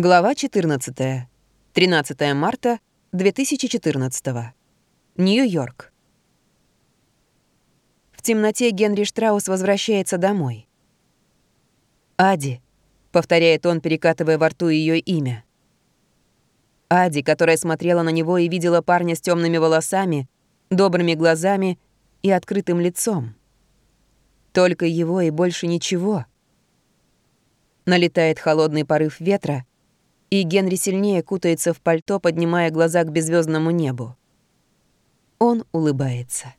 Глава 14. 13 марта 2014. Нью-Йорк. В темноте Генри Штраус возвращается домой. «Ади», — повторяет он, перекатывая во рту ее имя. Ади, которая смотрела на него и видела парня с темными волосами, добрыми глазами и открытым лицом. Только его и больше ничего. Налетает холодный порыв ветра, и Генри сильнее кутается в пальто, поднимая глаза к беззвездному небу. Он улыбается.